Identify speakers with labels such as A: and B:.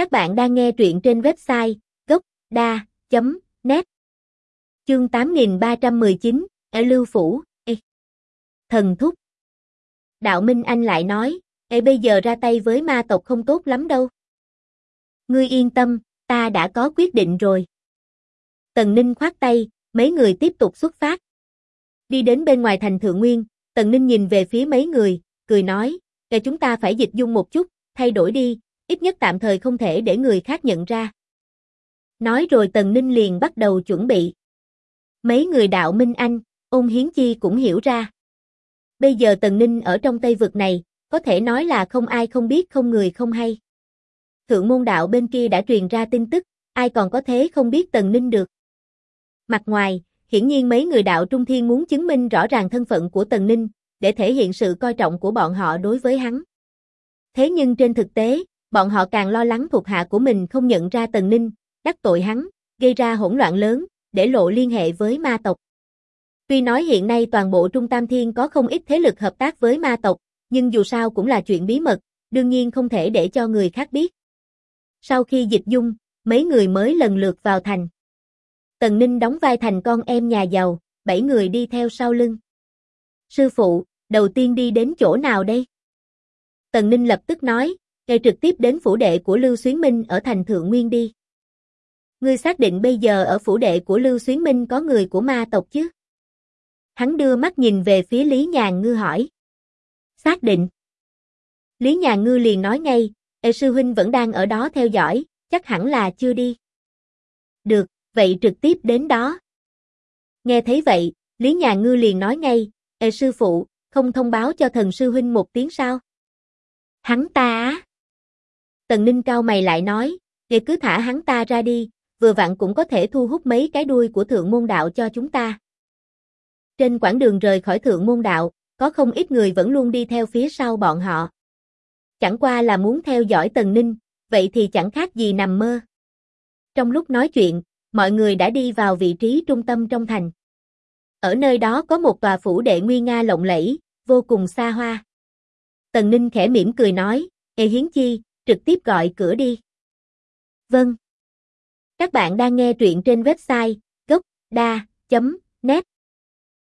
A: Các bạn đang nghe truyện trên website gocda.net Chương 8319, ở Lưu Phủ, Ê. Thần Thúc Đạo Minh Anh lại nói, Ê bây giờ ra tay với ma tộc không tốt lắm đâu. Ngươi yên tâm, ta đã có quyết định rồi. Tần Ninh khoát tay, mấy người tiếp tục xuất phát. Đi đến bên ngoài thành Thượng Nguyên, Tần Ninh nhìn về phía mấy người, cười nói, Ê chúng ta phải dịch dung một chút, thay đổi đi, ít nhất tạm thời không thể để người khác nhận ra. Nói rồi Tần Ninh liền bắt đầu chuẩn bị. Mấy người đạo Minh Anh, ôn hiến chi cũng hiểu ra. Bây giờ Tần Ninh ở trong Tây vực này, có thể nói là không ai không biết không người không hay. Thượng môn đạo bên kia đã truyền ra tin tức, ai còn có thế không biết Tần Ninh được. Mặt ngoài, hiển nhiên mấy người đạo Trung Thiên muốn chứng minh rõ ràng thân phận của Tần Ninh, để thể hiện sự coi trọng của bọn họ đối với hắn. Thế nhưng trên thực tế, bọn họ càng lo lắng thuộc hạ của mình không nhận ra Tần Ninh, đắc tội hắn, gây ra hỗn loạn lớn, để lộ liên hệ với ma tộc. Tuy nói hiện nay toàn bộ Trung Tam Thiên có không ít thế lực hợp tác với ma tộc, nhưng dù sao cũng là chuyện bí mật, đương nhiên không thể để cho người khác biết. Sau khi dịch dung, mấy người mới lần lượt vào thành. Tần Ninh đóng vai thành con em nhà giàu, bảy người đi theo sau lưng. Sư phụ, đầu tiên đi đến chỗ nào đây? Tần Ninh lập tức nói, ngay trực tiếp đến phủ đệ của Lưu Xuyến Minh ở thành Thượng Nguyên đi. Ngươi xác định bây giờ ở phủ đệ của Lưu Xuyến Minh có người của ma tộc chứ? Hắn đưa mắt nhìn về phía Lý Nhàn Ngư hỏi. Xác định. Lý Nhàn Ngư liền nói ngay, Ê sư huynh vẫn đang ở đó theo dõi, chắc hẳn là chưa đi. Được, vậy trực tiếp đến đó. Nghe thấy vậy, Lý Nhàn Ngư liền nói ngay, Ê sư phụ, không thông báo cho thần sư huynh một tiếng sao? Hắn ta á. Tần Ninh cao mày lại nói, để cứ thả hắn ta ra đi, vừa vặn cũng có thể thu hút mấy cái đuôi của thượng môn đạo cho chúng ta. Trên quãng đường rời khỏi thượng môn đạo, có không ít người vẫn luôn đi theo phía sau bọn họ. Chẳng qua là muốn theo dõi Tần Ninh, vậy thì chẳng khác gì nằm mơ. Trong lúc nói chuyện, mọi người đã đi vào vị trí trung tâm trong thành. Ở nơi đó có một tòa phủ đệ nguy nga lộng lẫy, vô cùng xa hoa. Tần Ninh khẽ mỉm cười nói, Ê Hiến Chi, trực tiếp gọi cửa đi. Vâng. Các bạn đang nghe truyện trên website gocda.net